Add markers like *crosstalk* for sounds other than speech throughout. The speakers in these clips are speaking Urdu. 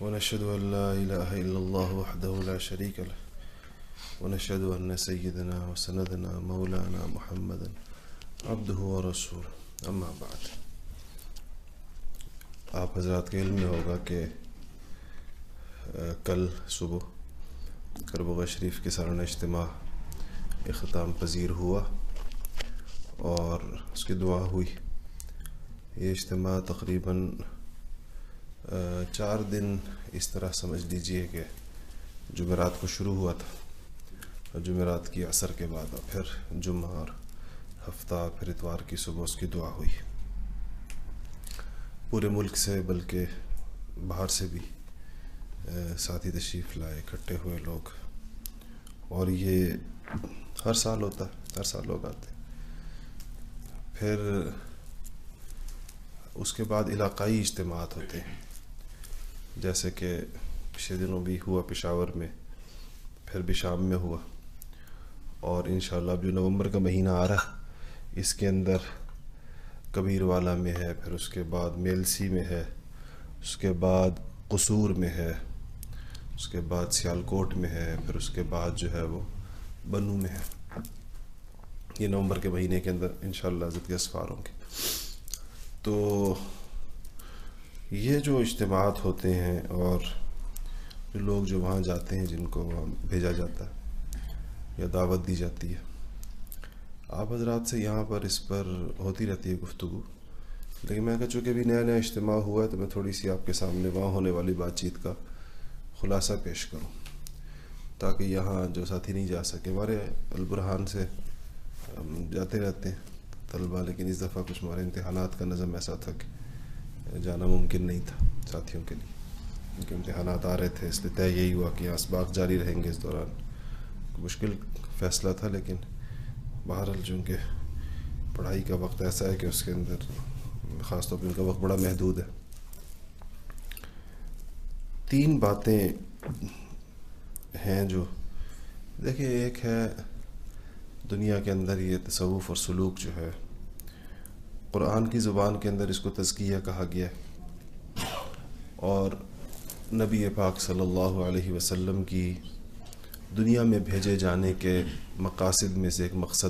ونشهد أن لا إله إلا الله وحده لا شريك له. ونشهد أن سيدنا وسندنا مولانا محمدا عبده ورسوله. أما بعد. آپ حضرات کے علم میں ہوگا کہ کل صبح کربوغ شریف کے سالانہ اجتماع اختتام پذیر ہوا اور اس کی دعا ہوئی. یہ اجتماع تقریباً چار دن اس طرح سمجھ لیجیے کہ جمعرات کو شروع ہوا تھا اور جمعرات کی عصر کے بعد اور پھر جمعہ اور ہفتہ پھر اتوار کی صبح اس کی دعا ہوئی۔ پورے ملک سے بلکہ باہر سے بھی ساتھی تشریف لائے، اکٹھے ہوئے لوگ۔ اور یہ ہر سال ہوتا ہے، ہر سال لوگ آتے پھر اس کے بعد علاقائی اجتماعات ہوتے ہیں۔ جیسے کہ پچھلے دنوں بھی ہوا پشاور میں، پھر بھی شام میں ہوا۔ اور انشاءاللہ اب جو نومبر کا مہینہ آ رہا، اس کے اندر کبیر والا میں ہے، پھر اس کے بعد میلسی میں ہے، اس کے بعد قصور میں ہے، اس کے بعد سیالکوٹ میں ہے، پھر اس کے بعد جو ہے وہ بنو میں ہے۔ یہ نومبر کے مہینے کے اندر انشاءاللہ شاء کے اسفار ہوں گے تو یہ جو اجتماعات ہوتے ہیں اور جو لوگ جو وہاں جاتے ہیں جن کو وہاں بھیجا جاتا ہے یا دعوت دی جاتی ہے، آپ حضرات سے یہاں پر اس پر ہوتی رہتی ہے گفتگو۔ لیکن میں کہا چونکہ بھی نیا نیا اجتماع ہوا ہے تو میں تھوڑی سی آپ کے سامنے وہاں ہونے والی بات چیت کا خلاصہ پیش کروں، تاکہ یہاں جو ساتھی نہیں جا سکے۔ ہمارے البرحان سے جاتے رہتے ہیں طلبہ، لیکن اس دفعہ کچھ ہمارے امتحانات کا نظم ایسا تھا کہ جانا ممکن نہیں تھا ساتھیوں کے لیے۔ کیونکہ امتحانات آ رہے تھے، اس لیے طے یہی ہوا کہ اسباق جاری رہیں گے اس دوران۔ مشکل فیصلہ تھا، لیکن بہرحال چونکہ پڑھائی کا وقت ایسا ہے کہ اس کے اندر خاص طور پہ ان کا وقت بڑا محدود ہے۔ تین باتیں ہیں جو دیکھیں ایک ہے دنیا کے اندر یہ تصوف اور سلوک جو ہے قرآن کی زبان کے اندر اس کو تزکیہ کہا گیا ہے۔ اور نبی پاک صلی اللہ علیہ وسلم کی دنیا میں بھیجے جانے کے مقاصد میں سے ایک مقصد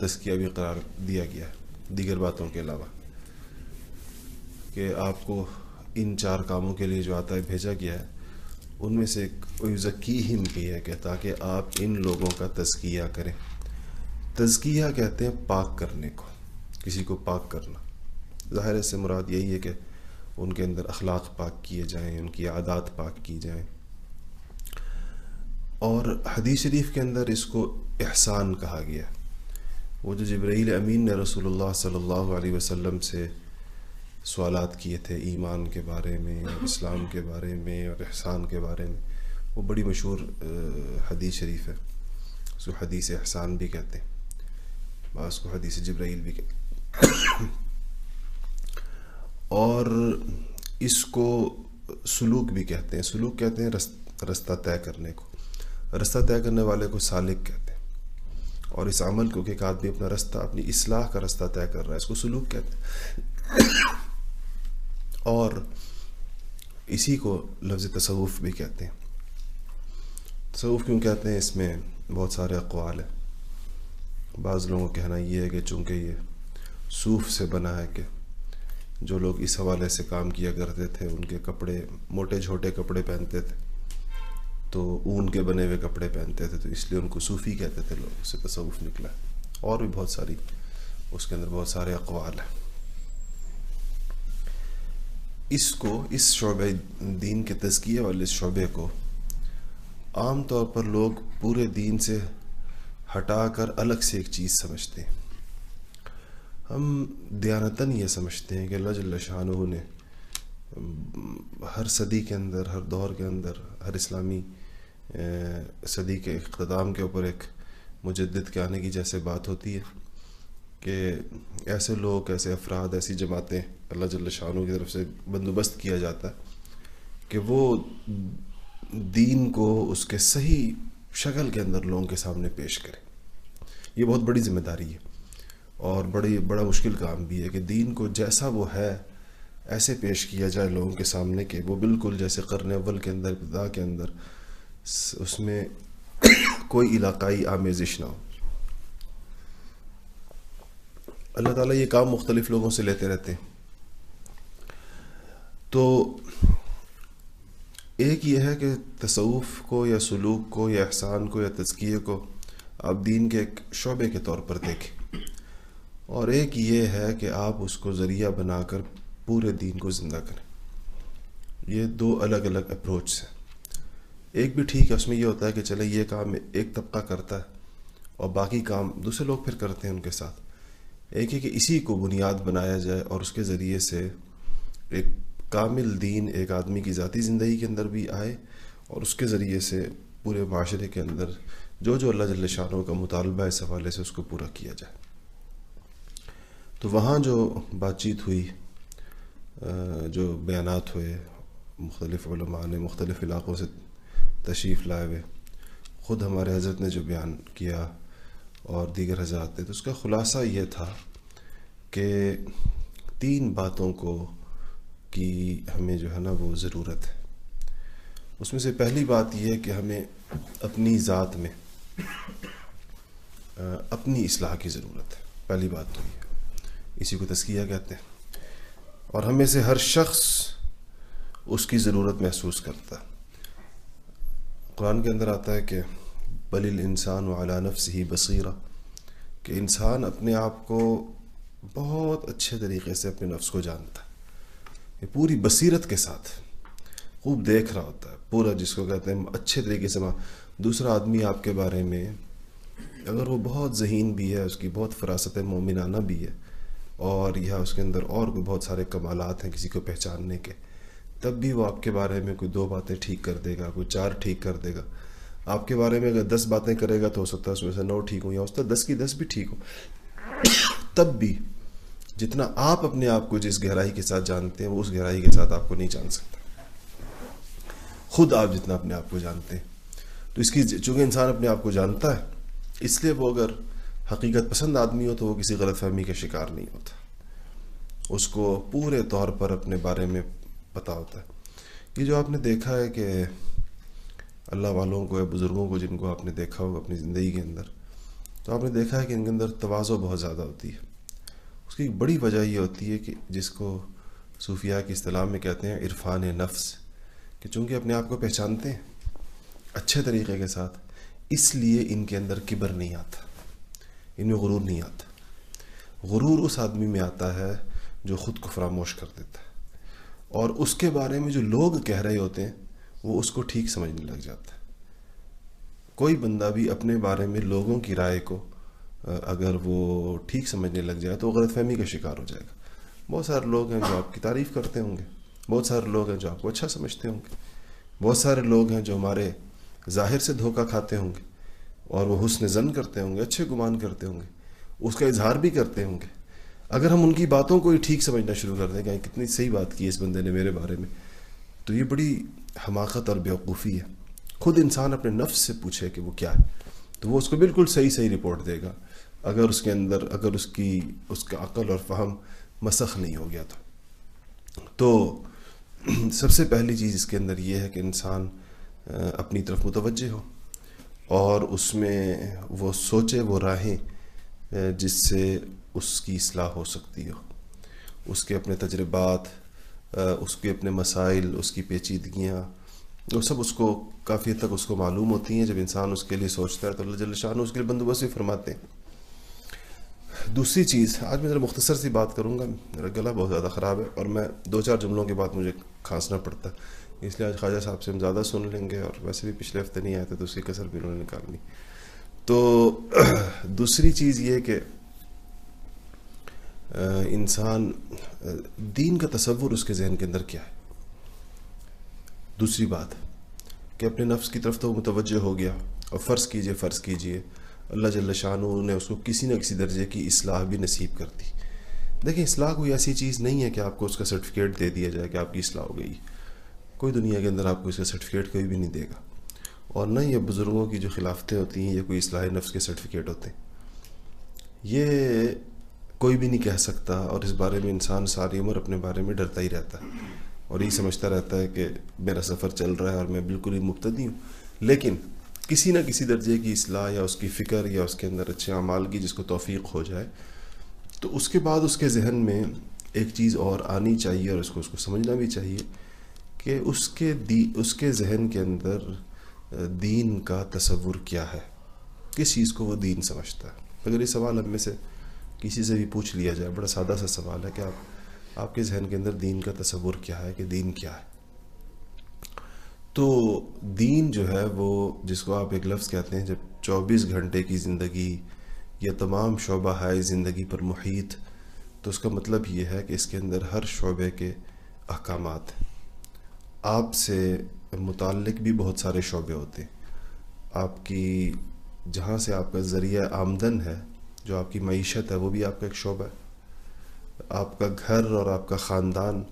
تزکیہ بھی قرار دیا گیا ہے۔ دیگر باتوں کے علاوہ کہ آپ کو ان چار کاموں کے لیے جو آتا ہے بھیجا گیا ہے، ان میں سے ایک ذکی ہم بھی ہے کہ تاکہ آپ ان لوگوں کا تزکیہ کریں۔ تزکیہ کہتے ہیں پاک کرنے کو۔ کسی کو پاک کرنا۔ ظاہر سے مراد یہی ہے کہ ان کے اندر اخلاق پاک کیے جائیں، ان کی عادات پاک کی جائیں۔ اور حدیث شریف کے اندر اس کو احسان کہا گیا۔ وہ جو جبرائیل امین نے رسول اللہ صلی اللہ علیہ وسلم سے سوالات کیے تھے ایمان کے بارے میں، اسلام کے بارے میں اور احسان کے بارے میں، وہ بڑی مشہور حدیث شریف ہے۔ اس کو حدیث احسان بھی کہتے ہیں، بعض کو حدیث جبرائیل بھی کہتے ہیں۔ اور اس کو سلوک بھی کہتے ہیں۔ سلوک کہتے ہیں رستہ طے کرنے کو۔ رستہ طے کرنے والے کو سالک کہتے ہیں۔ اور اس عمل کو کہ ایک آدمی اپنا رستہ، اپنی اصلاح کا رستہ طے کر رہا ہے، اس کو سلوک کہتے ہیں۔ اور اسی کو لفظ تصوف بھی کہتے ہیں۔ تصوف کیوں کہتے ہیں؟ اس میں بہت سارے اقوال ہیں۔ بعض لوگوں کا کہنا یہ ہے کہ چونکہ یہ صوف سے بنا ہے کہ جو لوگ اس حوالے سے کام کیا کرتے تھے، ان کے کپڑے، موٹے چھوٹے کپڑے پہنتے تھے، تو اون کے بنے ہوئے کپڑے پہنتے تھے، تو اس لیے ان کو صوفی کہتے تھے لوگ اس سے تصوف نکلا۔ اور بھی بہت ساری، اس کے اندر بہت سارے اقوال ہیں۔ اس کو، اس شعبہ دین کے تزکیے والے شعبے کو عام طور پر لوگ پورے دین سے ہٹا کر الگ سے ایک چیز سمجھتے ہیں۔ ہم دیانتاً یہ سمجھتے ہیں کہ اللہ جل شاہ نے، ہر صدی کے اندر، ہر دور کے اندر، ہر اسلامی صدی کے اقتدام کے اوپر ایک مجدد کے آنے کی جیسے بات ہوتی ہے کہ ایسے لوگ، ایسے افراد، ایسی جماعتیں اللہ جل شاہ کی طرف سے بندوبست کیا جاتا ہے کہ وہ دین کو اس کے صحیح شکل کے اندر لوگوں کے سامنے پیش کرے یہ بہت بڑی ذمہ داری ہے۔ اور بڑی، بڑا مشکل کام بھی ہے کہ دین کو جیسا وہ ہے، ایسے پیش کیا جائے لوگوں کے سامنے کہ وہ بالکل جیسے قرن اول کے اندر، ابتدا کے اندر اس میں کوئی علاقائی آمیزش نہ ہو۔ اللہ تعالیٰ یہ کام مختلف لوگوں سے لیتے رہتے ہیں۔ تو ایک یہ ہے کہ تصوف کو یا سلوک کو یا احسان کو یا تزکیے کو آپ دین کے ایک شعبے کے طور پر دیکھیں۔ اور ایک یہ ہے کہ آپ اس کو ذریعہ بنا کر پورے دین کو زندہ کریں۔ یہ دو الگ الگ اپروچ ہیں۔ ایک بھی ٹھیک ہے، اس میں یہ ہوتا ہے کہ چلے یہ کام ایک طبقہ کرتا ہے اور باقی کام دوسرے لوگ پھر کرتے ہیں ان کے ساتھ۔ ایک ہے کہ اسی کو بنیاد بنایا جائے اور اس کے ذریعے سے ایک کامل دین، ایک آدمی کی ذاتی زندگی کے اندر بھی آئے اور اس کے ذریعے سے پورے معاشرے کے اندر جو جو اللہ جل شاہوں کا مطالبہ اس حوالے سے اس کو پورا کیا جائے۔ تو وہاں جو بات چیت ہوئی جو بیانات ہوئے، مختلف علماء نے مختلف علاقوں سے تشریف لائے ہوئے، خود ہمارے حضرت نے جو بیان کیا اور دیگر حضرات نے، تو اس کا خلاصہ یہ تھا کہ تین باتوں کو کی ہمیں جو ہے نا وہ ضرورت ہے۔ اس میں سے پہلی بات یہ ہے کہ ہمیں اپنی ذات میں اپنی اصلاح کی ضرورت ہے۔ پہلی بات تو یہ۔ اسی کو تسکیہ کہتے ہیں۔ اور ہمیں سے ہر شخص اس کی ضرورت محسوس کرتا ہے۔ قرآن کے اندر آتا ہے کہ بل الانسان و نفس ہی بصیرہ، کہ انسان اپنے آپ کو بہت اچھے طریقے سے اپنے نفس کو جانتا ہے۔ یہ پوری بصیرت کے ساتھ خوب دیکھ رہا ہوتا ہے، پورا جس کو کہتے ہیں اچھے طریقے سے۔ دوسرا آدمی آپ کے بارے میں، اگر وہ بہت ذہین بھی ہے، اس کی بہت فراست مومنانہ بھی ہے اور یا اس کے اندر اور بھی بہت سارے کمالات ہیں کسی کو پہچاننے کے۔ تب بھی وہ آپ کے بارے میں کوئی دو باتیں ٹھیک کر دے گا، کوئی چار ٹھیک کر دے گا۔ آپ کے بارے میں اگر دس باتیں کرے گا تو ہو سکتا ہے اس میں سے نو ٹھیک ہوں یا اس طرح دس کی دس بھی ٹھیک ہو تب بھی جتنا آپ اپنے آپ کو جس گہرائی کے ساتھ جانتے ہیں، وہ اس گہرائی کے ساتھ آپ کو نہیں جان سکتا۔ خود آپ جتنا اپنے آپ کو جانتے ہیں۔ تو اس کی، چونکہ انسان اپنے آپ کو جانتا ہے، اس لیے وہ اگر حقیقت پسند آدمی ہو تو وہ کسی غلط فہمی کا شکار نہیں ہوتا۔ اس کو پورے طور پر اپنے بارے میں پتہ ہوتا ہے۔ یہ جو آپ نے دیکھا ہے کہ اللہ والوں کو یا بزرگوں کو جن کو آپ نے دیکھا ہوگا اپنی زندگی کے اندر، تو آپ نے دیکھا ہے کہ ان کے اندر توازو بہت زیادہ ہوتی ہے۔ اس کی ایک بڑی وجہ یہ ہوتی ہے کہ جس کو صوفیہ کی اصطلاح میں کہتے ہیں عرفان نفس، کہ چونکہ اپنے آپ کو پہچانتے ہیں اچھے طریقے کے ساتھ، اس لیے ان کے اندر کبر نہیں آتا۔ ان میں غرور نہیں آتا۔ غرور اس آدمی میں آتا ہے جو خود کو فراموش کر دیتا ہے۔ اور اس کے بارے میں جو لوگ کہہ رہے ہوتے ہیں، وہ اس کو ٹھیک سمجھنے لگ جاتا ہے۔ کوئی بندہ بھی اپنے بارے میں لوگوں کی رائے کو اگر وہ ٹھیک سمجھنے لگ جائے تو وہ غلط فہمی کا شکار ہو جائے گا۔ بہت سارے لوگ ہیں جو آپ کی تعریف کرتے ہوں گے۔ بہت سارے لوگ ہیں جو آپ کو اچھا سمجھتے ہوں گے۔ بہت سارے لوگ ہیں جو ہمارے ظاہر سے دھوکہ کھاتے ہوں گے۔ اور وہ حسن زن کرتے ہوں گے، اچھے گمان کرتے ہوں گے، اس کا اظہار بھی کرتے ہوں گے۔ اگر ہم ان کی باتوں کو ہی ٹھیک سمجھنا شروع کر دیں کہ کتنی صحیح بات کی اس بندے نے میرے بارے میں، تو یہ بڑی حماقت اور بیوقوفی ہے۔ خود انسان اپنے نفس سے پوچھے کہ وہ کیا ہے، تو وہ اس کو بالکل صحیح صحیح رپورٹ دے گا۔ اگر اس کے اندر، اگر اس کی، اس کا عقل اور فہم مسخ نہیں ہو گیا تو۔ تو سب سے پہلی چیز اس کے اندر یہ ہے کہ انسان اپنی طرف متوجہ ہو۔ اور اس میں وہ سوچے وہ راہیں جس سے اس کی اصلاح ہو سکتی ہو۔ اس کے اپنے تجربات اس کے اپنے مسائل، اس کی پیچیدگیاں، وہ سب اس کو کافی حد تک اس کو معلوم ہوتی ہیں۔ جب انسان اس کے لیے سوچتا ہے تو اللہ جل شاہ اس کے لیے بندوبست بھی فرماتے ہیں۔ دوسری چیز، آج میں ذرا مختصر سی بات کروں گا۔ میرا گلا بہت زیادہ خراب ہے اور میں دو چار جملوں کے بعد مجھے کھانسنا پڑتا ہے۔ اس لیے آج خواجہ صاحب سے ہم زیادہ سن لیں گے اور ویسے بھی پچھلے ہفتے نہیں آئے تھے تو اس کی کثر بھی انہوں نے نکالنی۔ تو *clears throat* دوسری چیز یہ کہ انسان دین کا تصور اس کے ذہن کے اندر کیا ہے؟ دوسری بات، کہ اپنے نفس کی طرف تو متوجہ ہو گیا، اور فرض کیجیے فرض کیجیے، اللہ جل شاہ نے اس کو کسی نہ کسی درجے کی اصلاح بھی نصیب کر دی۔ دیکھیں، اصلاح کوئی ایسی چیز نہیں ہے کہ آپ کو اس کا سرٹیفکیٹ دے دیا جائے، کہ آپ کی اصلاح ہو گئی۔ کوئی دنیا کے اندر آپ کو اس کا سرٹیفکیٹ کوئی بھی نہیں دے گا۔ اور نہ یہ بزرگوں کی جو خلافتیں ہوتی ہیں یہ کوئی اصلاح نفس کے سرٹیفکیٹ ہوتے ہیں۔ یہ کوئی بھی نہیں کہہ سکتا اور اس بارے میں انسان ساری عمر اپنے بارے میں ڈرتا ہی رہتا ہے اور یہی سمجھتا رہتا ہے کہ میرا سفر چل رہا ہے اور میں بالکل ہی مبتدی ہوں۔ لیکن کسی نہ کسی درجے کی اصلاح یا اس کی فکر یا اس کے اندر اچھے اعمال کی جس کو توفیق ہو جائے، تو اس کے بعد اس کے ذہن میں ایک چیز اور آنی چاہیے اور اس کو اس کو سمجھنا بھی چاہیے۔ کہ اس کے دی، اس کے ذہن کے اندر دین کا تصور کیا ہے؟ کس چیز کو وہ دین سمجھتا ہے؟ اگر یہ سوال ہم میں سے کسی سے بھی پوچھ لیا جائے، بڑا سادہ سا سوال ہے کہ آپ آپ کے ذہن کے اندر دین کا تصور کیا ہے کہ دین کیا ہے؟ تو دین جو ہے وہ، جس کو آپ ایک لفظ کہتے ہیں، جب چوبیس گھنٹے کی زندگی یا تمام شعبہ ہے، زندگی پر محیط، تو اس کا مطلب یہ ہے کہ اس کے اندر ہر شعبے کے احکامات آپ سے متعلق بھی بہت سارے شعبے ہوتے ہیں۔ آپ کی جہاں سے آپ کا ذریعہ آمدن ہے، جو آپ کی معیشت ہے، وہ بھی آپ کا ایک شعبہ ہے۔ آپ کا گھر اور آپ کا خاندان،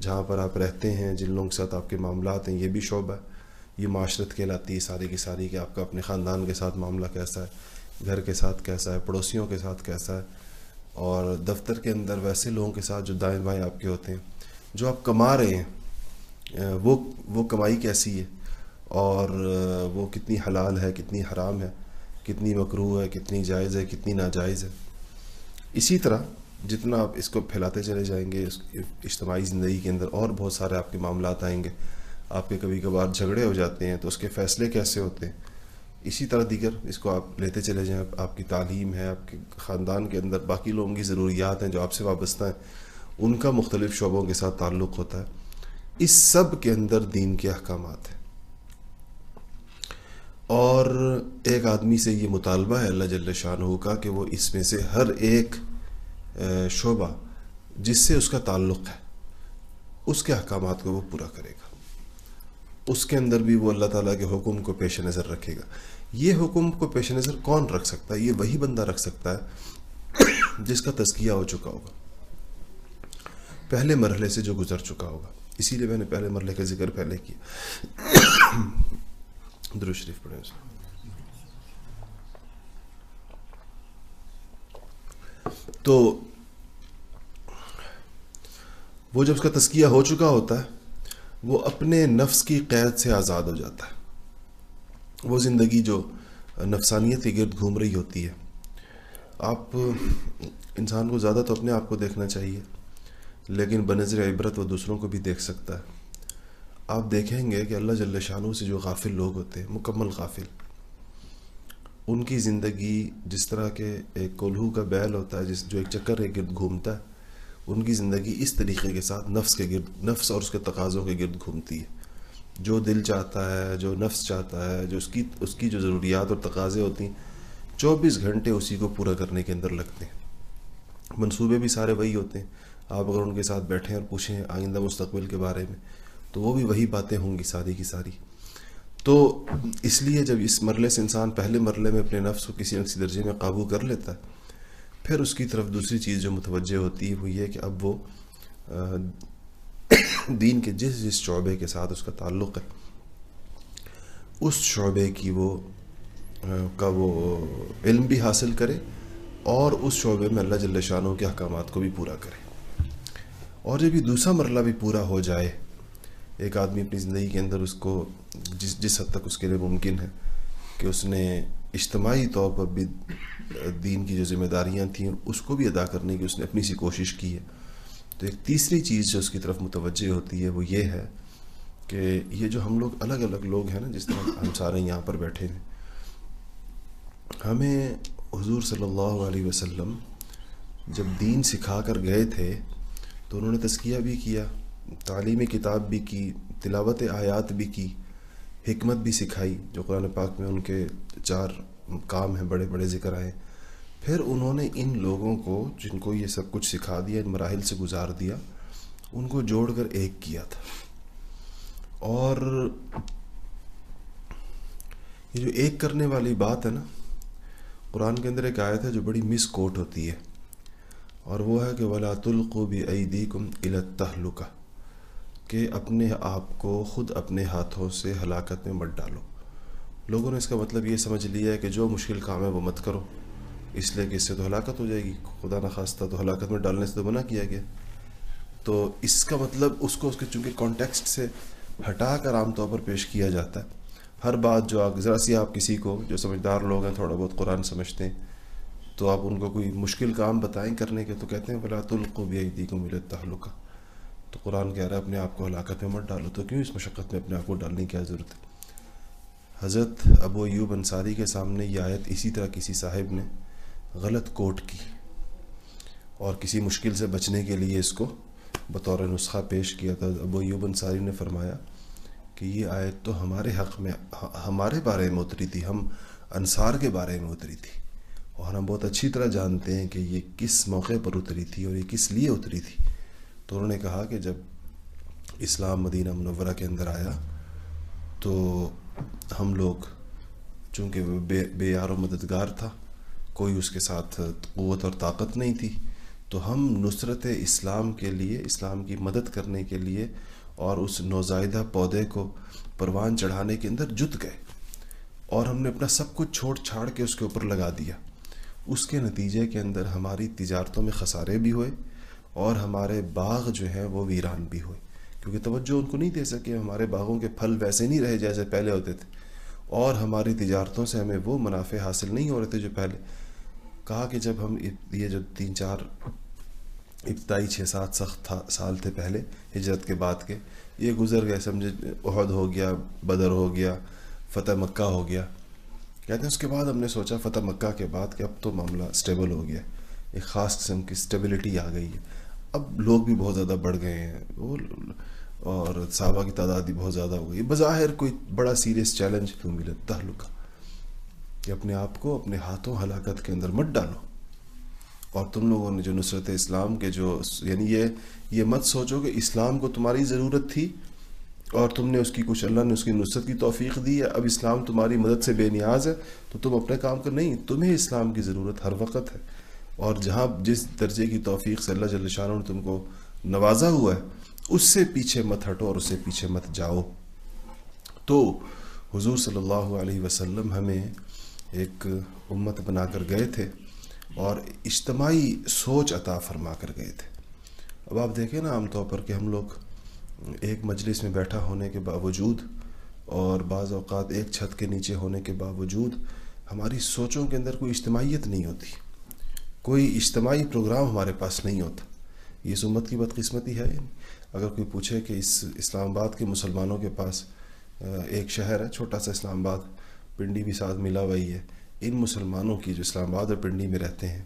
جہاں پر آپ رہتے ہیں، جن لوگوں کے ساتھ آپ کے معاملات ہیں، یہ بھی شعبہ ہے۔ یہ معاشرت کہلاتی ہے ساری کی ساری کہ آپ کا اپنے خاندان کے ساتھ معاملہ کیسا ہے، گھر کے ساتھ کیسا ہے، پڑوسیوں کے ساتھ کیسا ہے۔ اور دفتر کے اندر ویسے لوگوں کے ساتھ جو دائیں بائیں آپ کے ہوتے ہیں، جو آپ کما رہے ہیں وہ وہ کمائی کیسی ہے؟ اور وہ کتنی حلال ہے، کتنی حرام ہے، کتنی مکرو ہے، کتنی جائز ہے، کتنی ناجائز ہے۔ اسی طرح جتنا آپ اس کو پھیلاتے چلے جائیں گے، اس، اجتماعی زندگی کے اندر اور بہت سارے آپ کے معاملات آئیں گے۔ آپ کے کبھی کبھار جھگڑے ہو جاتے ہیں تو اس کے فیصلے کیسے ہوتے ہیں؟ اسی طرح دیگر اس کو آپ لیتے چلے جائیں۔ آپ کی تعلیم ہے، آپ کے خاندان کے اندر باقی لوگوں کی ضروریات ہیں جو آپ سے وابستہ ہیں۔ ان کا مختلف شعبوں کے ساتھ تعلق ہوتا ہے۔ اس سب کے اندر دین کے احکامات ہیں۔ اور ایک آدمی سے یہ مطالبہ ہے اللہ جل شاہ کا کہ وہ اس میں سے ہر ایک شعبہ جس سے اس کا تعلق ہے، اس کے احکامات کو وہ پورا کرے گا۔ اس کے اندر بھی وہ اللہ تعالیٰ کے حکم کو پیش نظر رکھے گا۔ یہ حکم کو پیش نظر کون رکھ سکتا ہے؟ یہ وہی بندہ رکھ سکتا ہے جس کا تزکیہ ہو چکا ہوگا۔ پہلے مرحلے سے جو گزر چکا ہوگا۔ اسی لیے میں نے پہلے مرحلے کا ذکر پہلے کیا۔ درو شریف پڑھیں تو وہ جب اس کا تسکیہ ہو چکا ہوتا ہے، وہ اپنے نفس کی قید سے آزاد ہو جاتا ہے۔ وہ زندگی جو نفسانیت کے گرد گھوم رہی ہوتی ہے۔ آپ انسان کو زیادہ تو اپنے آپ کو دیکھنا چاہیے۔ لیکن بنظر عبرت وہ دوسروں کو بھی دیکھ سکتا ہے۔ آپ دیکھیں گے کہ اللہ جل شاہ سے جو غافل لوگ ہوتے ہیں، مکمل غافل۔ ان کی زندگی جس طرح کے ایک کولہو کا بیل ہوتا ہے، جس جو ایک چکر کے گرد گھومتا ہے، ان کی زندگی اس طریقے کے ساتھ نفس کے گرد، نفس اور اس کے تقاضوں کے گرد گھومتی ہے۔ جو دل چاہتا ہے، جو نفس چاہتا ہے، جو اس کی اس کی جو ضروریات اور تقاضے ہوتی ہیں، چوبیس گھنٹے اسی کو پورا کرنے کے اندر لگتے ہیں۔ منصوبے بھی سارے وہی ہوتے ہیں۔ آپ اگر ان کے ساتھ بیٹھیں اور پوچھیں آئندہ مستقبل کے بارے میں، تو وہ بھی وہی باتیں ہوں گی ساری کی ساری۔ تو اس لیے جب اس مرلے سے انسان پہلے مرلے میں اپنے نفس کو کسی نہ کسی درجے میں قابو کر لیتا ہے پھر اس کی طرف دوسری چیز جو متوجہ ہوتی ہے وہ یہ کہ اب وہ دین کے جس جس شعبے کے ساتھ اس کا تعلق ہے، اس شعبے کی وہ کا وہ علم بھی حاصل کرے اور اس شعبے میں اللہ جل شانوں کے احکامات کو بھی پورا کرے۔ اور جب یہ دوسرا مرلہ بھی پورا ہو جائے، ایک آدمی اپنی زندگی کے اندر اس کو جس جس حد تک اس کے لیے ممکن ہے کہ اس نے اجتماعی طور پر بھی دین کی جو ذمہ داریاں تھیں، اس کو بھی ادا کرنے کی اس نے اپنی سی کوشش کی ہے۔ تو ایک تیسری چیز جو اس کی طرف متوجہ ہوتی ہے، وہ یہ ہے کہ یہ جو ہم لوگ الگ الگ لوگ ہیں نا، جس طرح ہم سارے یہاں پر بیٹھے ہیں، ہمیں حضور صلی اللہ علیہ وسلم جب دین سکھا کر گئے تھے تو انہوں نے تذکیہ بھی کیا، تعلیمی کتاب بھی کی، تلاوت آیات بھی کی، حکمت بھی سکھائی، جو قرآن پاک میں ان کے چار کام ہیں، بڑے بڑے ذکر آئے۔ پھر انہوں نے ان لوگوں کو، جن کو یہ سب کچھ سکھا دیا، ان مراحل سے گزار دیا، ان کو جوڑ کر ایک کیا تھا۔ اور یہ جو ایک کرنے والی بات ہے نا، قرآن کے اندر ایک آیت ہے جو بڑی مس کوٹ ہوتی ہے۔ اور وہ ہے کہ ولاۃ القوبی عیدی کم التحلقہ کہ اپنے آپ کو خود اپنے ہاتھوں سے ہلاکت میں مت ڈالو۔ لوگوں نے اس کا مطلب یہ سمجھ لیا ہے کہ جو مشکل کام ہے وہ مت کرو۔ اس لیے کہ اس سے تو ہلاکت ہو جائے گی۔ خدا نخواستہ تو ہلاکت میں ڈالنے سے تو منع کیا گیا۔ تو اس کا مطلب اس کو اس کے چونکہ کانٹیکسٹ سے ہٹا کر عام طور پر پیش کیا جاتا ہے۔ ہر بات جو آپ ذرا سی آپ کسی کو جو سمجھدار لوگ ہیں، تھوڑا بہت قرآن سمجھتے ہیں۔ تو آپ ان کو کوئی مشکل کام بتائیں کرنے کے تو کہتے ہیں بلا القبی کو ملے تعلقہ تو قرآن کہہ رہا ہے، اپنے آپ کو ہلاکت میں مت ڈالو، تو کیوں اس مشقت میں اپنے آپ کو ڈالنے کی کیا ضرورت ہے؟ حضرت ابو ایوب انصاری کے سامنے یہ آیت اسی طرح کسی صاحب نے غلط کوٹ کی اور کسی مشکل سے بچنے کے لیے اس کو بطور نسخہ پیش کیا تھا۔ ابو ایوب انصاری نے فرمایا کہ یہ آیت تو ہمارے حق میں، ہمارے بارے میں اتری تھی، ہم انصار کے بارے میں اتری تھی۔ اور ہم بہت اچھی طرح جانتے ہیں کہ یہ کس موقع پر اتری تھی اور یہ کس لیے اتری تھی۔ تو انہوں نے کہا کہ جب اسلام مدینہ منورہ کے اندر آیا تو ہم لوگ چونکہ بے بے یار و مددگار تھا، کوئی اس کے ساتھ قوت اور طاقت نہیں تھی، تو ہم نصرت اسلام کے لیے، اسلام کی مدد کرنے کے لیے اور اس نوزائیدہ پودے کو پروان چڑھانے کے اندر جت گئے۔ اور ہم نے اپنا سب کچھ چھوڑ چھاڑ کے اس کے اوپر لگا دیا۔ اس کے نتیجے کے اندر ہماری تجارتوں میں خسارے بھی ہوئے اور ہمارے باغ جو ہیں وہ ویران بھی ہوئے۔ کیونکہ توجہ ان کو نہیں دے سکے، ہمارے باغوں کے پھل ویسے نہیں رہے جیسے پہلے ہوتے تھے۔ اور ہماری تجارتوں سے ہمیں وہ منافع حاصل نہیں ہو رہے تھے جو پہلے۔ کہا کہ جب ہم یہ جو تین چار ابتدائی چھ سات سخت تھا سال تھے پہلے ہجرت کے بعد کے، یہ گزر گئے، سمجھے عہد ہو گیا، بدر ہو گیا، فتح مکہ ہو گیا۔ کہتے ہیں اس کے بعد ہم نے سوچا فتح مکہ کے بعد کہ اب تو معاملہ اسٹیبل ہو گیا ایک خاص قسم کی اسٹیبلٹی آ گئی ہے۔ اب لوگ بھی بہت زیادہ بڑھ گئے ہیں۔ وہ اور صحابہ کی تعداد بھی بہت زیادہ ہو گئی۔ بظاہر کوئی بڑا سیریس چیلنج کیوں ملے تعلق کہ اپنے آپ کو اپنے ہاتھوں ہلاکت کے اندر مت ڈالو۔ اور تم لوگوں نے جو نصرت اسلام کے جو یعنی یہ یہ مت سوچو کہ اسلام کو تمہاری ضرورت تھی اور تم نے اس کی کچھ اللہ نے اس کی نصرت کی توفیق دی ہے۔ اب اسلام تمہاری مدد سے بے نیاز ہے، تو تم اپنے کام کر، نہیں، تمہیں اسلام کی ضرورت ہر وقت ہے۔ اور جہاں جس درجے کی توفیق سے اللہ جل شاہ نے تم کو نوازا ہوا ہے، اس سے پیچھے مت ہٹو اور اس سے پیچھے مت جاؤ۔ تو حضور صلی اللہ علیہ وسلم ہمیں ایک امت بنا کر گئے تھے اور اجتماعی سوچ عطا فرما کر گئے تھے۔ اب آپ دیکھیں نا، عام طور پر کہ ہم لوگ ایک مجلس میں بیٹھا ہونے کے باوجود اور بعض اوقات ایک چھت کے نیچے ہونے کے باوجود ہماری سوچوں کے اندر کوئی اجتماعیت نہیں ہوتی۔ کوئی اجتماعی پروگرام ہمارے پاس نہیں ہوتا۔ یہ اس امت کی بدقسمتی ہے۔ اگر کوئی پوچھے کہ اس اسلام آباد کے مسلمانوں کے پاس ایک شہر ہے، چھوٹا سا اسلام آباد، پنڈی بھی ساتھ ملا ہوا ہے۔ ان مسلمانوں کی جو اسلام آباد اور پنڈی میں رہتے ہیں،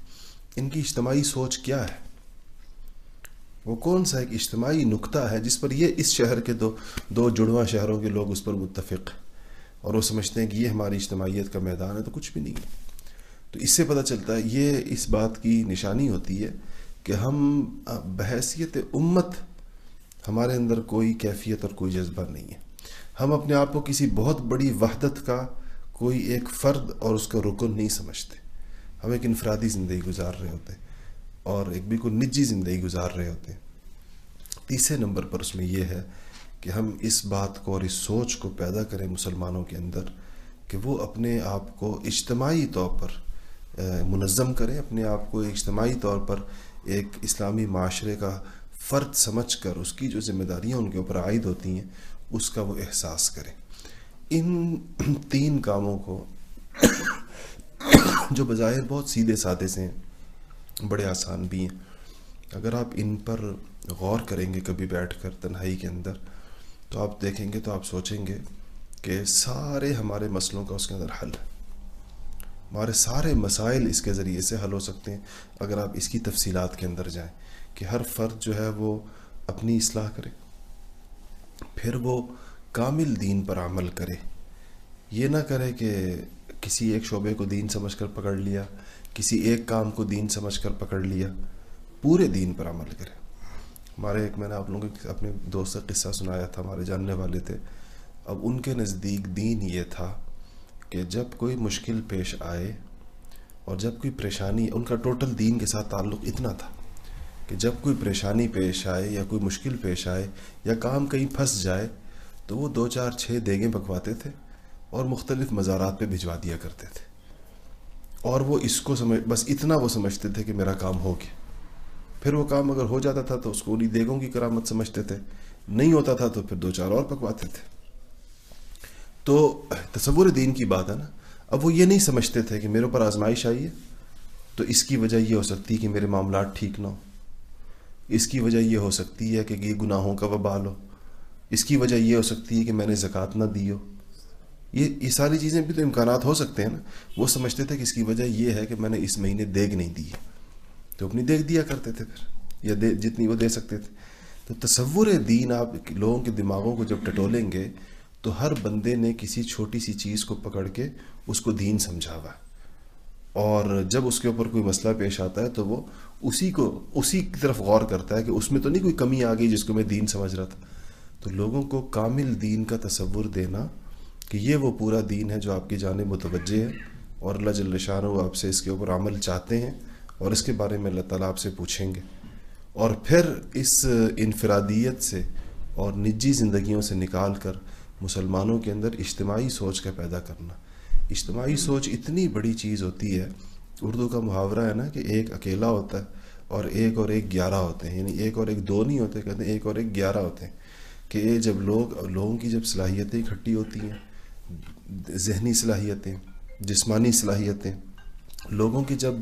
ان کی اجتماعی سوچ کیا ہے؟ وہ کون سا ایک اجتماعی نقطہ ہے جس پر یہ اس شہر کے دو دو جڑواں شہروں کے لوگ اس پر متفق اور وہ سمجھتے ہیں کہ یہ ہماری اجتماعیت کا میدان ہے تو کچھ بھی نہیں ہے۔ تو اس سے پتہ چلتا ہے یہ اس بات کی نشانی ہوتی ہے کہ ہم بحیثیت امت ہمارے اندر کوئی کیفیت اور کوئی جذبہ نہیں ہے۔ ہم اپنے آپ کو کسی بہت بڑی وحدت کا کوئی ایک فرد اور اس کا رکن نہیں سمجھتے۔ ہم ایک انفرادی زندگی گزار رہے ہوتے ہیں۔ اور ایک بالکل نجی زندگی گزار رہے ہوتے ہیں۔ تیسرے نمبر پر اس میں یہ ہے کہ ہم اس بات کو اور اس سوچ کو پیدا کریں مسلمانوں کے اندر کہ وہ اپنے آپ کو اجتماعی طور پر منظم کریں، اپنے آپ کو اجتماعی طور پر ایک اسلامی معاشرے کا فرد سمجھ کر اس کی جو ذمہ داریاں ان کے اوپر عائد ہوتی ہیں، اس کا وہ احساس کریں۔ ان تین کاموں کو *coughs* جو بظاہر بہت سیدھے سادے سے ہیں بڑے آسان بھی ہیں۔ اگر آپ ان پر غور کریں گے کبھی بیٹھ کر تنہائی کے اندر، تو آپ دیکھیں گے، تو آپ سوچیں گے کہ سارے ہمارے مسئلوں کا اس کے اندر حل ہے۔ ہمارے سارے مسائل اس کے ذریعے سے حل ہو سکتے ہیں۔ اگر آپ اس کی تفصیلات کے اندر جائیں کہ ہر فرد جو ہے وہ اپنی اصلاح کرے، پھر وہ کامل دین پر عمل کرے۔ یہ نہ کرے کہ کسی ایک شعبے کو دین سمجھ کر پکڑ لیا، کسی ایک کام کو دین سمجھ کر پکڑ لیا، پورے دین پر عمل کرے۔ ہمارے ایک میں نے آپ لوگوں کو اپنے دوست کا قصہ سنایا تھا، ہمارے جاننے والے تھے۔ اب ان کے نزدیک دین یہ تھا کہ جب کوئی مشکل پیش آئے اور جب کوئی پریشانی، ان کا ٹوٹل دین کے ساتھ تعلق اتنا تھا کہ جب کوئی پریشانی پیش آئے یا کوئی مشکل پیش آئے یا کام کہیں پھنس جائے تو وہ دو چار چھ دیگیں پکواتے تھے۔ اور مختلف مزارات پہ بھجوا دیا کرتے تھے۔ اور وہ اس کو سمجھ، بس اتنا وہ سمجھتے تھے کہ میرا کام ہو گیا۔ پھر وہ کام اگر ہو جاتا تھا تو اس کو انہیں دیگوں کی کرامت سمجھتے تھے۔ نہیں ہوتا تھا تو پھر دو چار اور پکواتے تھے۔ تو تصور دین کی بات ہے نا۔ اب وہ یہ نہیں سمجھتے تھے کہ میرے اوپر آزمائش آئی ہے۔ تو اس کی وجہ یہ ہو سکتی کہ میرے معاملات ٹھیک نہ ہو اس کی وجہ یہ ہو سکتی ہے کہ یہ گناہوں کا وبال ہو۔ اس کی وجہ یہ ہو سکتی ہے کہ میں نے زکوٰۃ نہ دی ہو۔ یہ یہ ساری چیزیں بھی تو امکانات ہو سکتے ہیں نا۔ وہ سمجھتے تھے کہ اس کی وجہ یہ ہے کہ میں نے اس مہینے دیگ نہیں دی تو اپنی دیکھ دیا کرتے تھے پھر، یا دے، جتنی وہ دے سکتے تھے۔ تو تصور دین آپ لوگوں کے دماغوں کو جب ٹٹولیں گے، تو ہر بندے نے کسی چھوٹی سی چیز کو پکڑ کے اس کو دین سمجھا ہوا اور جب اس کے اوپر کوئی مسئلہ پیش آتا ہے، تو وہ اسی کو، اسی کی طرف غور کرتا ہے کہ اس میں تو نہیں کوئی کمی آ گئی جس کو میں دین سمجھ رہا تھا۔ تو لوگوں کو کامل دین کا تصور دینا کہ یہ وہ پورا دین ہے جو آپ کی جانب متوجہ ہے اور اللہ جل شاہ وہ آپ سے اس کے اوپر عمل چاہتے ہیں اور اس کے بارے میں اللہ تعالیٰ آپ سے پوچھیں گے۔ اور پھر اس انفرادیت سے اور نجی زندگیوں سے نکال کر مسلمانوں کے اندر اجتماعی سوچ کا پیدا کرنا۔ اجتماعی سوچ اتنی بڑی چیز ہوتی ہے، اردو کا محاورہ ہے نا کہ ایک اکیلا ہوتا ہے اور ایک اور ایک گیارہ ہوتے ہیں یعنی ایک اور ایک دو نہیں ہوتے، کہتے ہیں ایک اور ایک گیارہ ہوتے ہیں۔ کہ یہ جب لوگ، لوگوں کی جب صلاحیتیں اکٹھی ہوتی ہیں ذہنی صلاحیتیں، جسمانی صلاحیتیں۔ لوگوں کی جب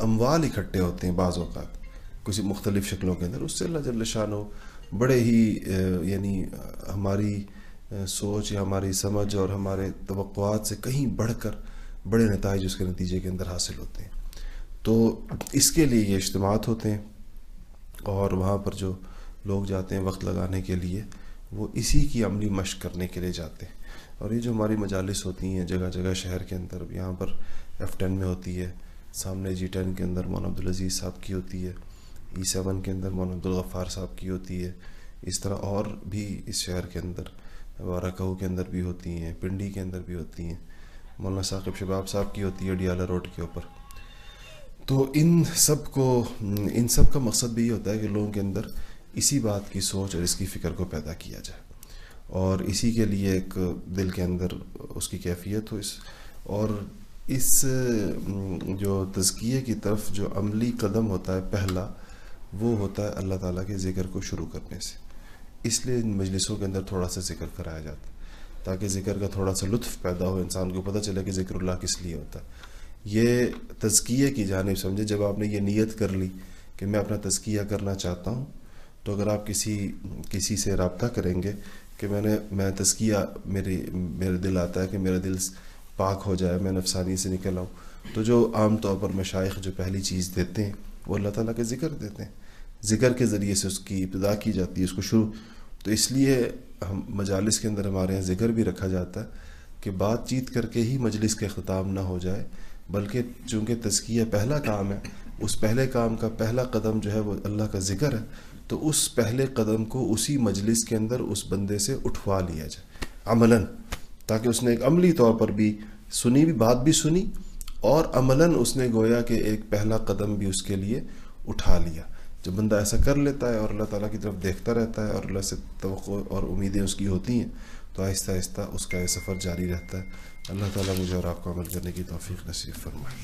اموال اکٹھے ہوتے ہیں بعض اوقات کسی مختلف شکلوں کے اندر، اس سے اللہ جل شاہ بڑے ہی یعنی ہماری سوچ یا ہماری سمجھ اور ہمارے توقعات سے کہیں بڑھ کر بڑے نتائج اس کے نتیجے کے اندر حاصل ہوتے ہیں۔ تو اس کے لیے یہ اجتماعات ہوتے ہیں اور وہاں پر جو لوگ جاتے ہیں وقت لگانے کے لیے، وہ اسی کی عملی مشق کرنے کے لیے جاتے ہیں۔ اور یہ جو ہماری مجالس ہوتی ہیں جگہ جگہ شہر کے اندر، یہاں پر ایف ٹین میں ہوتی ہے، سامنے جی ٹین کے اندر مولانا عبدالعزیز صاحب کی ہوتی ہے e ای سیون کے اندر مولانا عبدالغفار صاحب کی ہوتی ہے، اس طرح اور بھی اس شہر کے اندر وارکہو کے اندر بھی ہوتی ہیں، پنڈی کے اندر بھی ہوتی ہیں، مولانا ثاقب شباب صاحب کی ہوتی ہے ڈیالہ روڈ کے اوپر۔ تو ان سب کو، ان سب کا مقصد بھی یہ ہوتا ہے کہ لوگوں کے اندر اسی بات کی سوچ اور اس کی فکر کو پیدا کیا جائے۔ اور اسی کے لیے ایک دل کے اندر اس کی کیفیت ہو اس، اور اس جو تزکیے کی طرف جو عملی قدم ہوتا ہے پہلا، وہ ہوتا ہے اللہ تعالیٰ کے ذکر کو شروع کرنے سے۔ اس لیے ان مجلسوں کے اندر تھوڑا سا ذکر کرایا جاتا ہے، تاکہ ذکر کا تھوڑا سا لطف پیدا ہو، انسان کو پتہ چلے کہ ذکر اللہ کس لیے ہوتا ہے۔ یہ تزکیے کی جانب سمجھے، جب آپ نے یہ نیت کر لی کہ میں اپنا تزکیہ کرنا چاہتا ہوں، تو اگر آپ کسی کسی سے رابطہ کریں گے کہ میں نے، میں تزکیہ میری، میرے دل آتا ہے کہ میرا دل پاک ہو جائے، میں نفسانی سے نکل آؤں۔ تو جو عام طور پر مشائق جو پہلی چیز دیتے ہیں، وہ اللہ تعالیٰ کے ذکر دیتے ہیں۔ ذکر کے ذریعے سے اس کی ابتدا کی جاتی ہے، اس کو شروع۔ تو اس لیے ہم مجالس کے اندر ہمارے یہاں ذکر بھی رکھا جاتا ہے کہ بات چیت کر کے ہی مجلس کے اختتام نہ ہو جائے، بلکہ چونکہ تزکیہ پہلا کام ہے، اس پہلے کام کا پہلا قدم جو ہے وہ اللہ کا ذکر ہے۔ تو اس پہلے قدم کو اسی مجلس کے اندر اس بندے سے اٹھوا لیا جائے۔ عملاً، تاکہ اس نے ایک عملی طور پر بھی سنی، بھی بات بھی سنی، اور عملاً اس نے گویا کہ ایک پہلا قدم بھی اس کے لیے اٹھا لیا۔ جب بندہ ایسا کر لیتا ہے اور اللہ تعالیٰ کی طرف دیکھتا رہتا ہے اور اللہ سے توقع اور امیدیں اس کی ہوتی ہیں، تو آہستہ آہستہ اس کا یہ سفر جاری رہتا ہے۔ اللہ تعالیٰ مجھے اور آپ کو عمل کرنے کی توفیق نصیب فرمائے۔